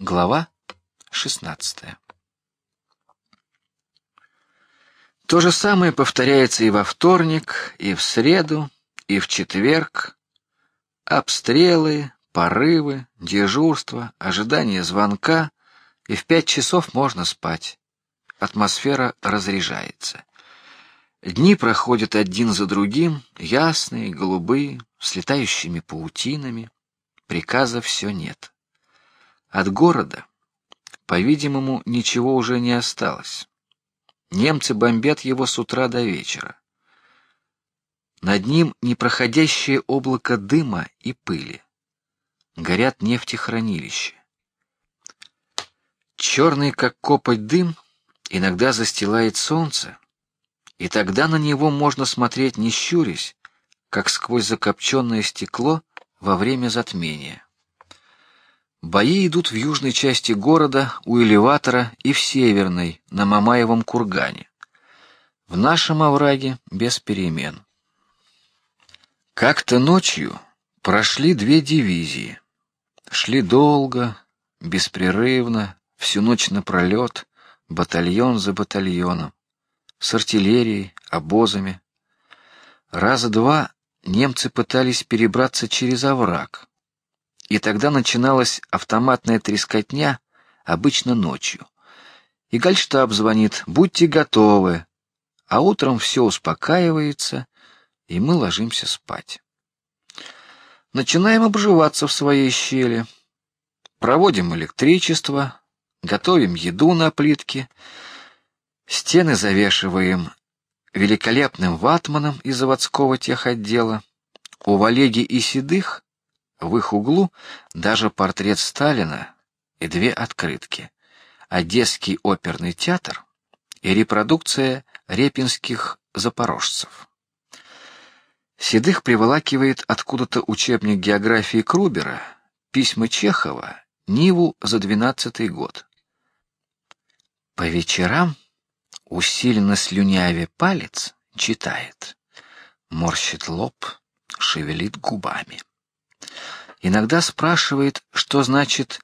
Глава шестнадцатая. То же самое повторяется и во вторник, и в среду, и в четверг. Обстрелы, порывы, дежурство, ожидание звонка, и в пять часов можно спать. Атмосфера разряжается. Дни проходят один за другим, ясные, голубые, с летающими паутинами. Приказа все нет. От города, по-видимому, ничего уже не осталось. Немцы бомбят его с утра до вечера. Над ним непроходящее облако дыма и пыли. Горят нефтехранилища. Черный, как копоть дым, иногда застилает солнце, и тогда на него можно смотреть не щурясь, как сквозь закопченное стекло во время затмения. Бои идут в южной части города у элеватора и в северной на Мамаевом кургане. В нашем овраге без перемен. Как-то ночью прошли две дивизии, шли долго, беспрерывно, всю ночь напролет, батальон за батальоном, с артиллерией, обозами. Раза два немцы пытались перебраться через овраг, и тогда начиналась автоматная трескотня, обычно ночью. И гальштаб звонит: будьте готовы. А утром все успокаивается, и мы ложимся спать. Начинаем обживаться в своей щели, проводим электричество, готовим еду на плитке, стены завешиваем великолепным ватманом из заводского техотдела. У Валеги и Седых в их углу даже портрет Сталина и две открытки: Одесский оперный театр и репродукция репинских запорожцев. Седых приволакивает откуда-то учебник географии Крубера, письма Чехова, Ниву за двенадцатый год. По вечерам, усиленно слюнявя палец, читает, морщит лоб, шевелит губами. Иногда спрашивает, что значит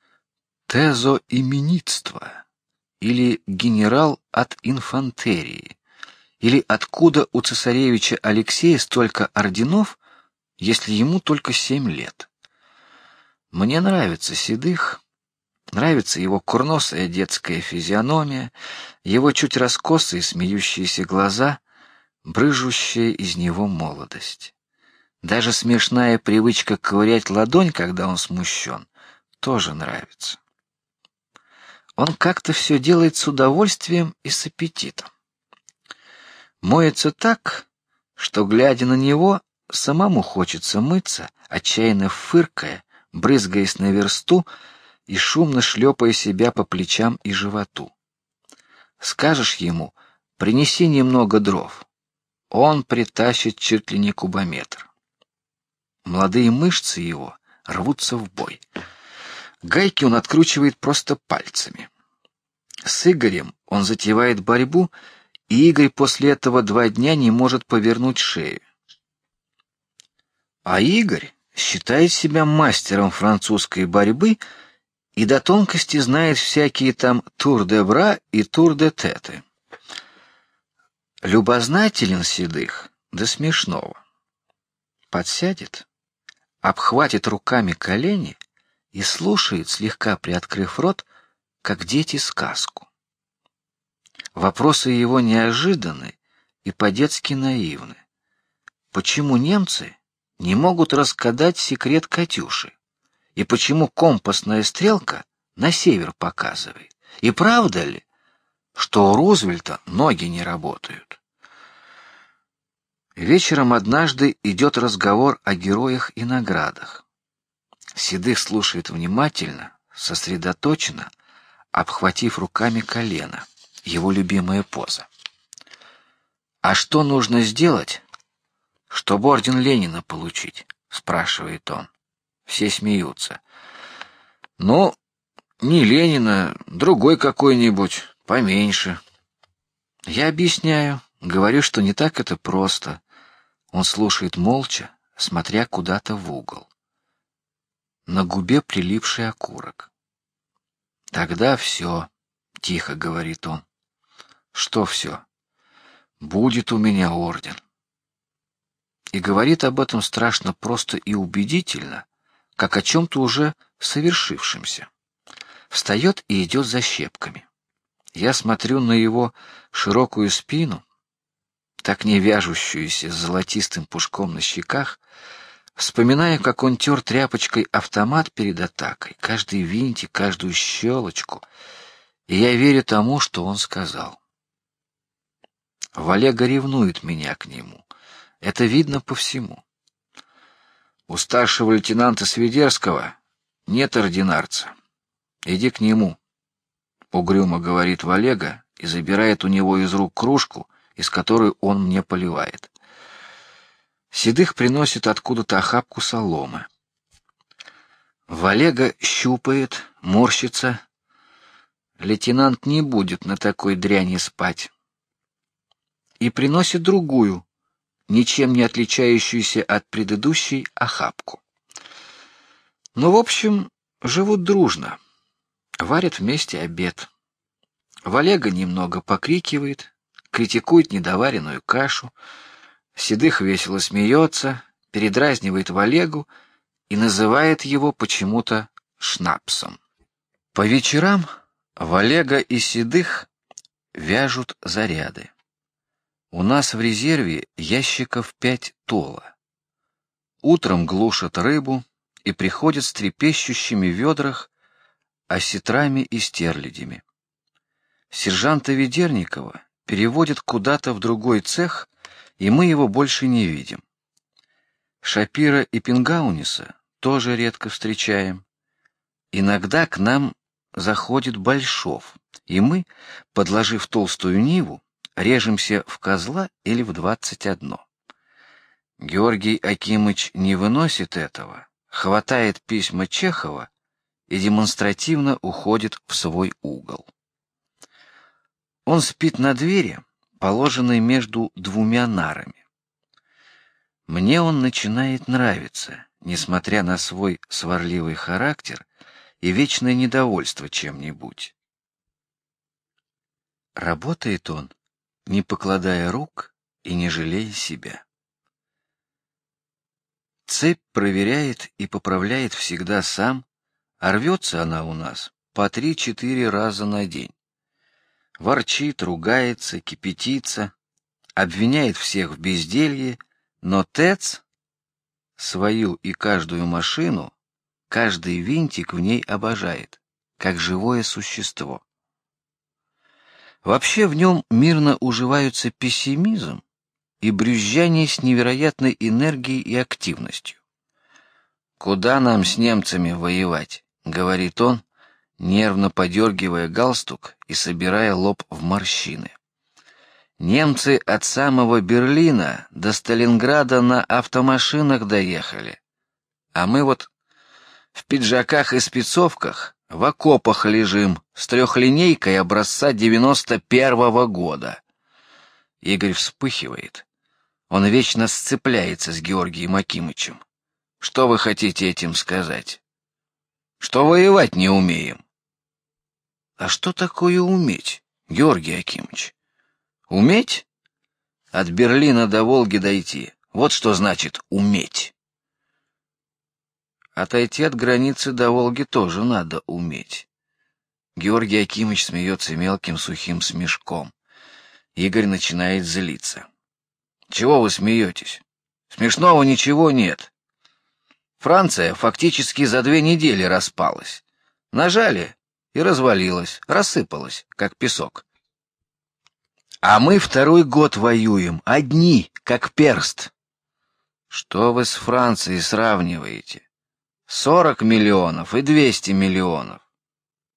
тезоименитство или генерал от инфантерии, или откуда у цесаревича Алексея столько орденов, если ему только семь лет. Мне нравится седых, нравится его курносая детская физиономия, его чуть раскосые смеющиеся глаза, брыжущая из него молодость. Даже смешная привычка ковырять ладонь, когда он смущен, тоже нравится. Он как-то все делает с удовольствием и с аппетитом. Моется так, что глядя на него, самому хочется мыться, отчаянно фыркая, брызгаясь на версту и шумно шлепая себя по плечам и животу. Скажешь ему: принеси немного дров, он притащит чуть ли не кубометр. Молодые мышцы его рвутся в бой. Гайки он откручивает просто пальцами. С Игорем он затевает борьбу, и Игорь после этого два дня не может повернуть шею. А Игорь считает себя мастером французской борьбы и до тонкости знает всякие там тур де бра и тур де теты. Любознателен седых до смешного. Подсядет, обхватит руками колени и слушает, слегка приоткрыв рот, как дети сказку. Вопросы его неожиданны и по-детски наивны. Почему немцы не могут раскадать секрет Катюши? И почему компасная стрелка на север показывает? И правда ли, что у Рузвельта ноги не работают? Вечером однажды идет разговор о героях и наградах. Седых слушает внимательно, сосредоточенно, обхватив руками колено, его любимая поза. А что нужно сделать, чтобы орден Ленина получить? спрашивает он. Все смеются. Ну, не Ленина, другой какой-нибудь, поменьше. Я объясняю, говорю, что не так это просто. Он слушает молча, смотря куда-то в угол. На губе прилипший окурок. Тогда все, тихо говорит он. Что все? Будет у меня орден. И говорит об этом страшно просто и убедительно, как о чем-то уже совершившемся. Встает и идет за щепками. Я смотрю на его широкую спину, так не вяжущуюся с золотистым пушком на щеках, вспоминая, как он тер тряпочкой автомат перед атакой, каждый винтик, каждую щелочку, и я верю тому, что он сказал. Валега ревнует меня к нему. Это видно по всему. У старшего лейтенанта Свидерского нет ординарца. Иди к нему. Угрюмо говорит Валега и забирает у него из рук кружку, из которой он мне поливает. Седых приносит откуда-то охапку соломы. Валега щупает, морщится. Лейтенант не будет на такой дряни спать. И приносит другую, ничем не отличающуюся от предыдущей охапку. Ну, в общем, живут дружно варят вместе обед. Валега немного покрикивает, критикует недоваренную кашу, Седых весело смеется, передразнивает Валегу и называет его почему-то шнапсом. По вечерам Валега и Седых вяжут заряды. У нас в резерве ящиков пять тола. Утром глушат рыбу и приходят с трепещущими ведрах осетрами и стерлядями. Сержанта Ведерникова переводят куда-то в другой цех, и мы его больше не видим. Шапира и Пингауниса тоже редко встречаем. Иногда к нам заходит Большов, и мы, подложив толстую ниву, режемся в козла или в двадцать одно. Георгий Акимыч не выносит этого, хватает письма Чехова и демонстративно уходит в свой угол. Он спит на двери, положенной между двумя нарами. Мне он начинает нравиться, несмотря на свой сварливый характер и вечное недовольство чем-нибудь. Работает он, не покладая рук и не жалея себя. Цепь проверяет и поправляет всегда сам, а рвется она у нас по три-четыре раза на день. Ворчит, ругается, кипятится, обвиняет всех в безделье, но ТЭЦ свою и каждую машину, каждый винтик в ней обожает, как живое существо. Вообще в нем мирно уживаются пессимизм и брюзжание с невероятной энергией и активностью. Куда нам с немцами воевать? говорит он, нервно подергивая галстук и собирая лоб в морщины. Немцы от самого Берлина до Сталинграда на автомашинах доехали, а мы вот в пиджаках и спецовках в окопах лежим с трехлинейкой образца девяносто первого года. Игорь вспыхивает. Он вечно сцепляется с Георгием Акимычем. Что вы хотите этим сказать? что воевать не умеем. А что такое уметь, Георгий Акимович? Уметь? От Берлина до Волги дойти. Вот что значит уметь. Отойти от границы до Волги тоже надо уметь. Георгий Акимович смеется мелким сухим смешком. Игорь начинает злиться. Чего вы смеетесь? Смешного ничего нет. Франция фактически за две недели распалась. Нажали и развалилась, рассыпалась, как песок. А мы второй год воюем, одни, как перст. Что вы с Францией сравниваете? Сорок миллионов и двести миллионов,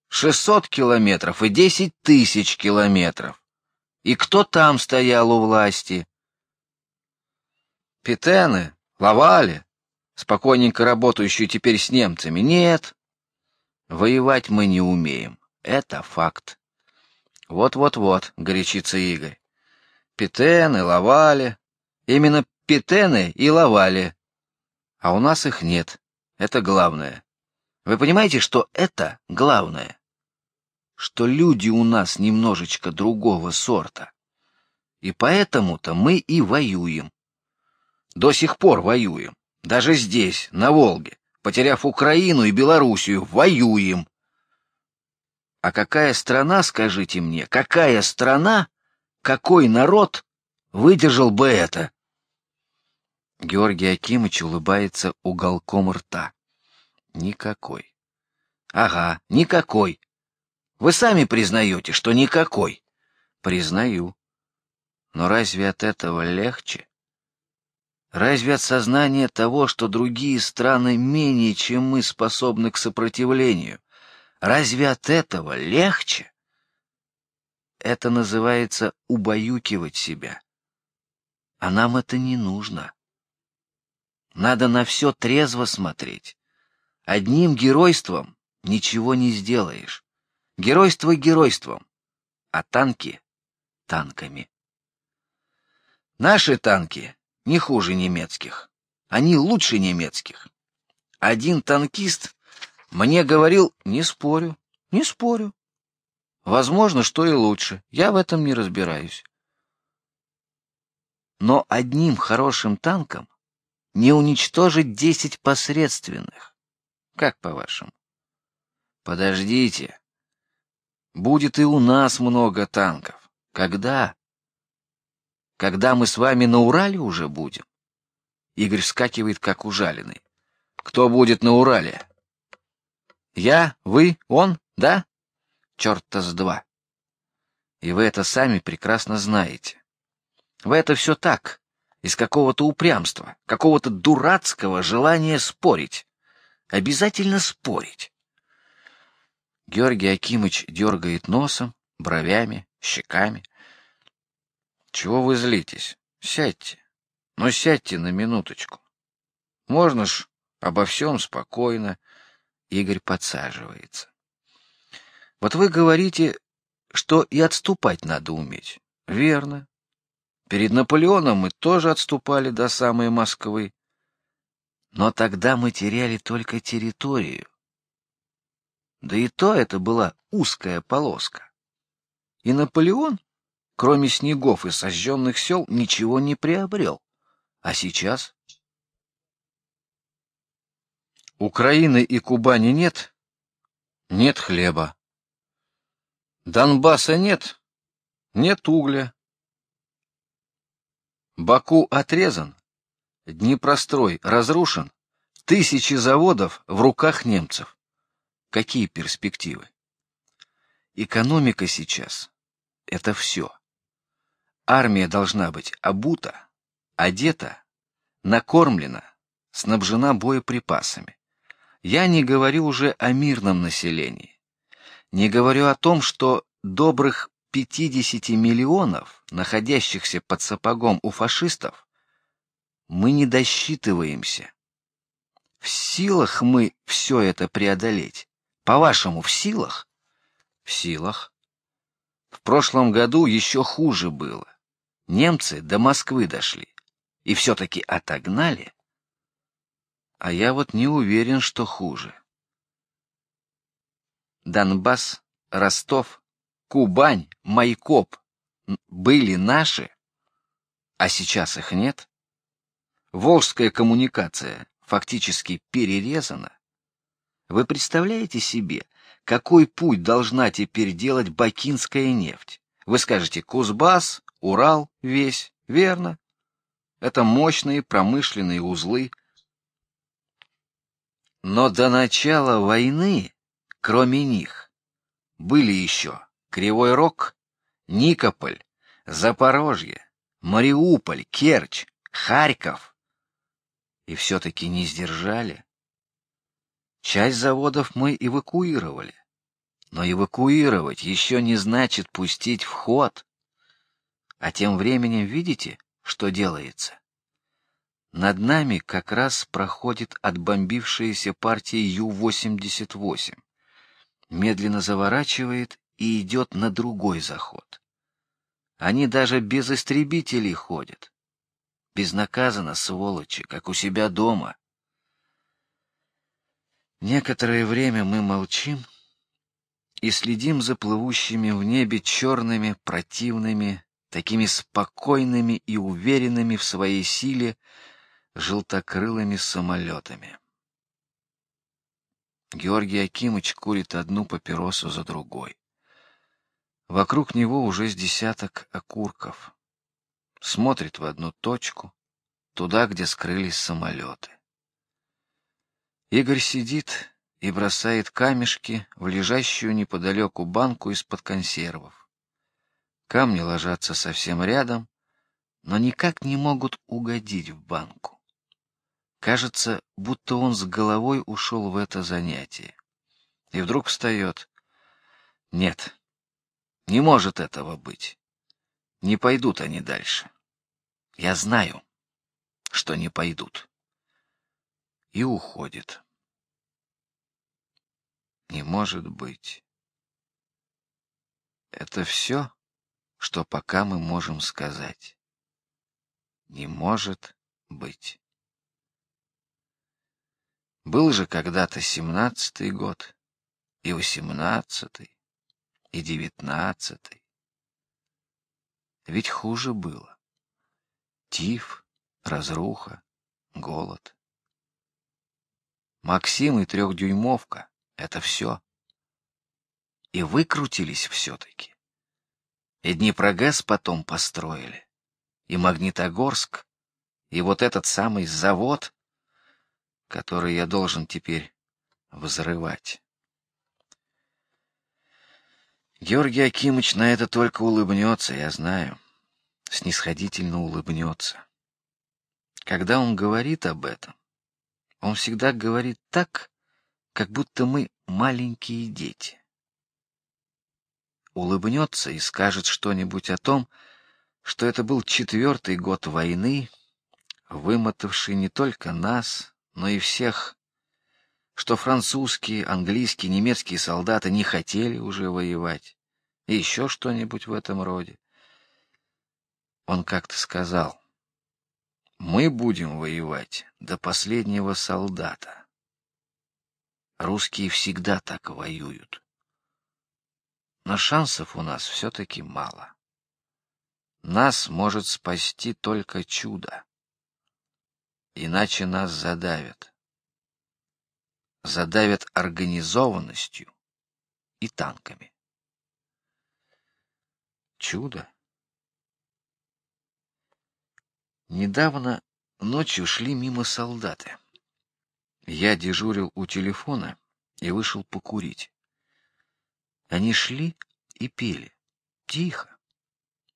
шестьсот километров и десять тысяч километров. И кто там стоял у власти? Петены, Лавали, спокойненько работающую теперь с немцами. Нет, воевать мы не умеем. Это факт. Вот-вот-вот, горячится Игорь. Петены, лавали. Именно петены и лавали. А у нас их нет. Это главное. Вы понимаете, что это главное? что люди у нас немножечко другого сорта. И поэтому-то мы и воюем. До сих пор воюем. Даже здесь, на Волге, потеряв Украину и Белоруссию, воюем. А какая страна, скажите мне, какая страна, какой народ выдержал бы это? Георгий Акимыч улыбается уголком рта. Никакой. Ага, никакой. Вы сами признаете, что никакой. Признаю. Но разве от этого легче? Разве от сознания того, что другие страны менее, чем мы, способны к сопротивлению, разве от этого легче? Это называется убаюкивать себя. А нам это не нужно. Надо на все трезво смотреть. Одним геройством ничего не сделаешь. Геройство геройством, а танки танками. Наши танки не хуже немецких. Они лучше немецких. Один танкист мне говорил, не спорю, не спорю. Возможно, что и лучше. Я в этом не разбираюсь. Но одним хорошим танком не уничтожить десять посредственных. Как по-вашему? Подождите. Будет и у нас много танков. Когда? Когда мы с вами на Урале уже будем? Игорь вскакивает как ужаленный. Кто будет на Урале? Я, вы, он, да? Черт-то с два. И вы это сами прекрасно знаете. Вы это все так, из какого-то упрямства, какого-то дурацкого желания спорить. Обязательно спорить. Георгий Акимыч дергает носом, бровями, щеками. Чего вы злитесь? Сядьте. Ну сядьте на минуточку. Можно ж обо всем спокойно. Игорь подсаживается. Вот вы говорите, что и отступать надо уметь. Верно. Перед Наполеоном мы тоже отступали до самой Москвы. Но тогда мы теряли только территорию. Да и то это была узкая полоска. И Наполеон кроме снегов и сожженных сел, ничего не приобрел. А сейчас? Украины и Кубани нет? Нет хлеба. Донбасса нет? Нет угля. Баку отрезан, Днепрострой разрушен, тысячи заводов в руках немцев. Какие перспективы? Экономика сейчас — это все. Армия должна быть обута, одета, накормлена, снабжена боеприпасами. Я не говорю уже о мирном населении. Не говорю о том, что добрых 50 миллионов, находящихся под сапогом у фашистов, мы не досчитываемся. В силах мы все это преодолеть? По-вашему, в силах? В силах. В прошлом году еще хуже было. Немцы до Москвы дошли и все-таки отогнали. А я вот не уверен, что хуже. Донбасс, Ростов, Кубань, Майкоп были наши, а сейчас их нет. Волжская коммуникация фактически перерезана. Вы представляете себе, какой путь должна теперь делать бакинская нефть? Вы скажете, Кузбасс, Урал весь, верно? Это мощные промышленные узлы. Но до начала войны, кроме них, были еще Кривой Рог, Никополь, Запорожье, Мариуполь, Керчь, Харьков. И все-таки не сдержали. Часть заводов мы эвакуировали, но эвакуировать еще не значит пустить в ход. А тем временем видите, что делается? Над нами как раз проходит отбомбившаяся партия Ю-88, медленно заворачивает и идет на другой заход. Они даже без истребителей ходят, безнаказанно сволочи, как у себя дома. Некоторое время мы молчим, и следим за плывущими в небе черными, противными, такими спокойными и уверенными в своей силе желтокрылыми самолетами. Георгий Акимыч курит одну папиросу за другой. Вокруг него уже с десяток окурков. Смотрит в одну точку, туда, где скрылись самолеты. Игорь сидит и бросает камешки в лежащую неподалеку банку из-под консервов. Камни ложатся совсем рядом, но никак не могут угодить в банку. Кажется, будто он с головой ушел в это занятие. И вдруг встает. Нет, не может этого быть. Не пойдут они дальше. Я знаю, что не пойдут. И уходит. Не может быть. Это все, что пока мы можем сказать. Не может быть. Был же когда-то семнадцатый год, и восемнадцатый, и девятнадцатый. Ведь хуже было. Тиф, разруха, голод. Максим и трехдюймовка — это все. И выкрутились все-таки. И Днепрогэс потом построили, и Магнитогорск, и вот этот самый завод, который я должен теперь взрывать. Георгий Акимович на это только улыбнется, я знаю, снисходительно улыбнется. Когда он говорит об этом, он всегда говорит так, как будто мы маленькие дети. Улыбнется и скажет что-нибудь о том, что это был четвертый год войны, вымотавший не только нас, но и всех, что французские, английские, немецкие солдаты не хотели уже воевать, и еще что-нибудь в этом роде. Он как-то сказал: "Мы будем воевать до последнего солдата. Русские всегда так воюют, но шансов у нас все-таки мало. Нас может спасти только чудо иначе нас задавят. Задавят организованностью и танками. Чудо. Недавно ночью шли мимо солдаты. Я дежурил у телефона и вышел покурить. Они шли и пели тихо,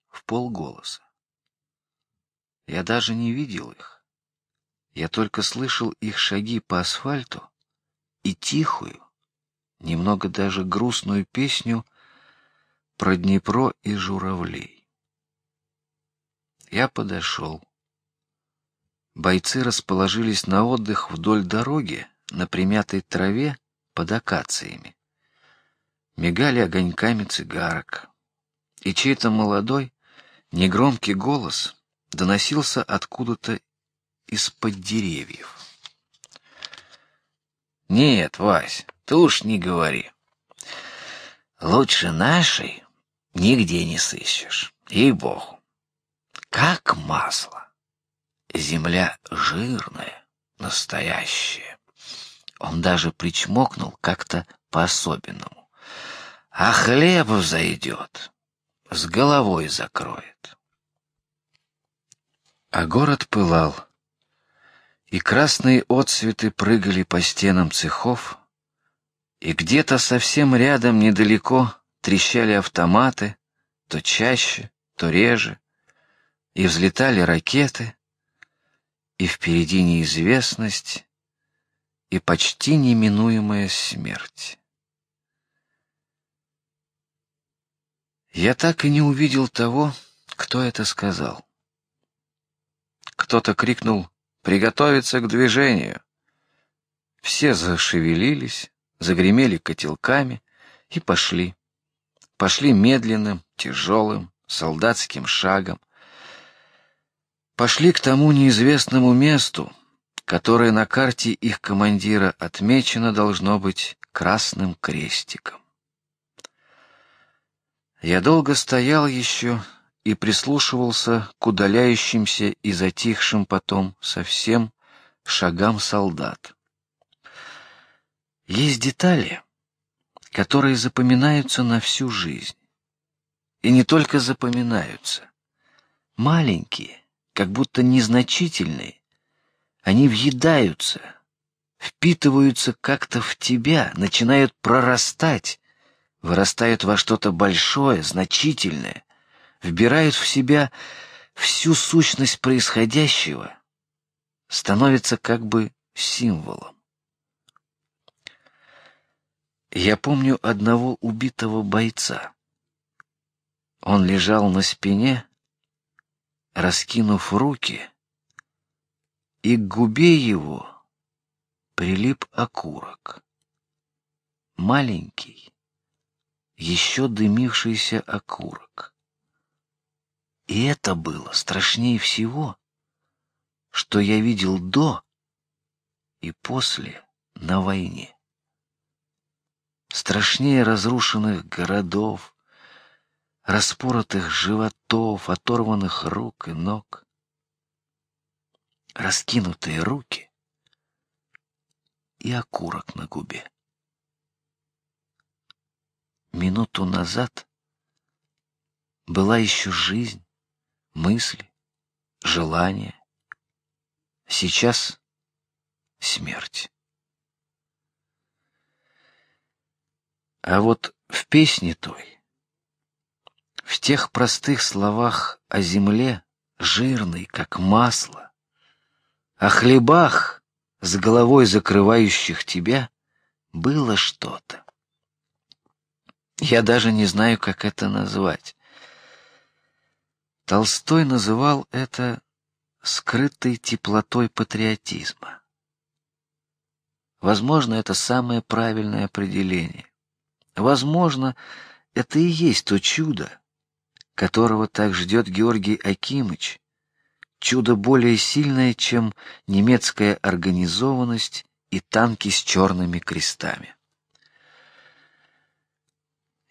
в полголоса. Я даже не видел их. Я только слышал их шаги по асфальту и тихую, немного даже грустную песню про Днепро и журавлей. Я подошел. Бойцы расположились на отдых вдоль дороги на примятой траве под акациями. Мигали огоньками цигарок, и чей-то молодой, негромкий голос доносился откуда-то из-под деревьев. Нет, Вась, ты уж не говори. Лучше нашей нигде не сыщешь, ей богу. Как масло. Земля жирная, настоящая. Он даже причмокнул как-то по-особенному. А хлеб взойдет, с головой закроет. А город пылал и красные отсветы прыгали по стенам цехов, и где-то совсем рядом, недалеко, трещали автоматы, то чаще, то реже, и взлетали ракеты, и впереди неизвестность и почти неминуемая смерть. Я так и не увидел того, кто это сказал. Кто-то крикнул приготовиться к движению. Все зашевелились, загремели котелками и пошли. Пошли медленным, тяжелым, солдатским шагом. Пошли к тому неизвестному месту, которое на карте их командира отмечено должно быть красным крестиком. Я долго стоял еще и прислушивался к удаляющимся и затихшим потом совсем шагам солдат. Есть детали, которые запоминаются на всю жизнь, и не только запоминаются, маленькие, как будто незначительные, они въедаются, впитываются как-то в тебя, начинают прорастать, вырастают во что-то большое, значительное, вбирают в себя всю сущность происходящего, становятся как бы символом. Я помню одного убитого бойца. Он лежал на спине, раскинув руки, и к губе его прилип окурок, маленький, еще дымившийся окурок. И это было страшнее всего, что я видел до и после на войне. Страшнее разрушенных городов, распоротых животов, оторванных рук и ног, раскинутые руки и окурок на губе. Минуту назад была еще жизнь, мысли, желания. Сейчас смерть. А вот в песне той, в тех простых словах о земле, жирной, как масло, о хлебах, с головой закрывающих тебя, было что-то. Я даже не знаю, как это назвать. Толстой называл это скрытой теплотой патриотизма. Возможно, это самое правильное определение. Возможно, это и есть то чудо, которого так ждет Георгий Акимыч, чудо более сильное, чем немецкая организованность и танки с черными крестами.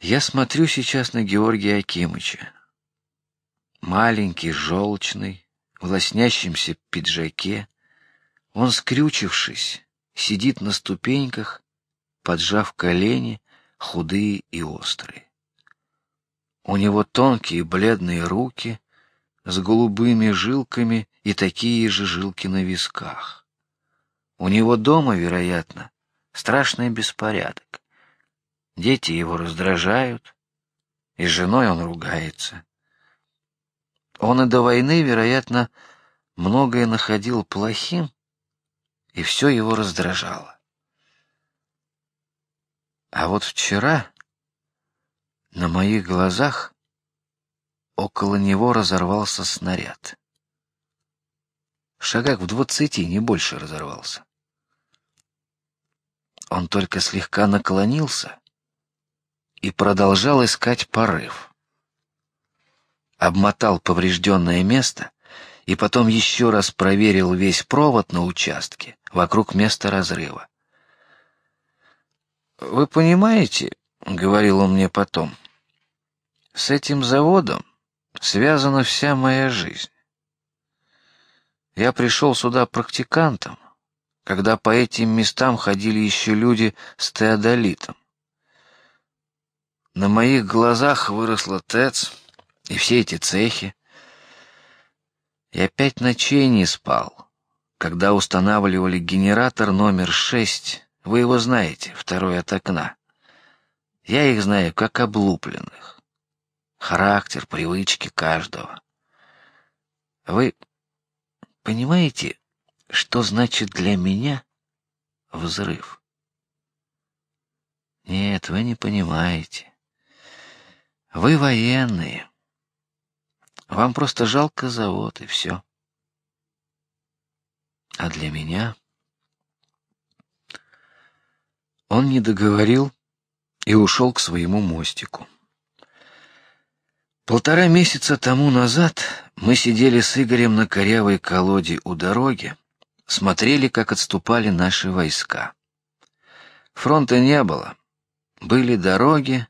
Я смотрю сейчас на Георгия Акимыча. Маленький, желчный, в лоснящемся пиджаке, он скрючившись сидит на ступеньках, поджав колени, худые и острые. У него тонкие бледные руки с голубыми жилками и такие же жилки на висках. У него дома, вероятно, страшный беспорядок. Дети его раздражают, и с женой он ругается. Он и до войны, вероятно, многое находил плохим, и все его раздражало. А вот вчера на моих глазах около него разорвался снаряд. В шагах в двадцати, не больше разорвался. Он только слегка наклонился и продолжал искать порыв. Обмотал поврежденное место и потом еще раз проверил весь провод на участке вокруг места разрыва. Вы понимаете, говорил он мне потом, с этим заводом связана вся моя жизнь. Я пришел сюда практикантом, когда по этим местам ходили еще люди с теодолитом. На моих глазах выросла ТЭЦ и все эти цехи. Я пять ночей не спал, когда устанавливали генератор номер шесть. Вы его знаете, второй от окна. Я их знаю как облупленных. Характер, привычки каждого. Вы понимаете, что значит для меня взрыв? Нет, вы не понимаете. Вы военные. Вам просто жалко завод и все. А для меня он не договорил и ушел к своему мостику. Полтора месяца тому назад мы сидели с Игорем на корявой колоде у дороги, смотрели, как отступали наши войска. Фронта не было, были дороги,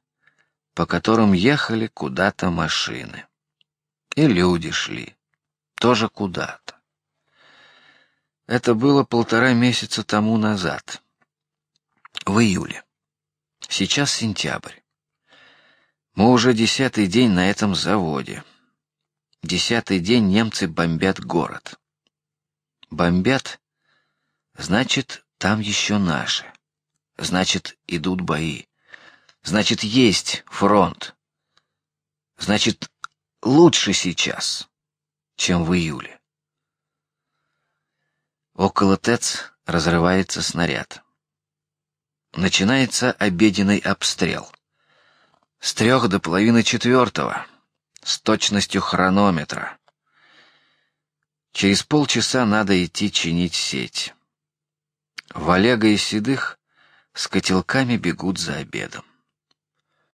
по которым ехали куда-то машины. И люди шли тоже куда-то. Это было полтора месяца тому назад, в июле. Сейчас сентябрь. Мы уже десятый день на этом заводе. Десятый день немцы бомбят город. Бомбят, значит, там еще наши. Значит, идут бои. Значит, есть фронт. Значит, лучше сейчас, чем в июле. Около ТЭЦ разрывается снаряд. Начинается обеденный обстрел. С трех до половины четвертого, с точностью хронометра. Через полчаса надо идти чинить сеть. Валега и Седых с котелками бегут за обедом.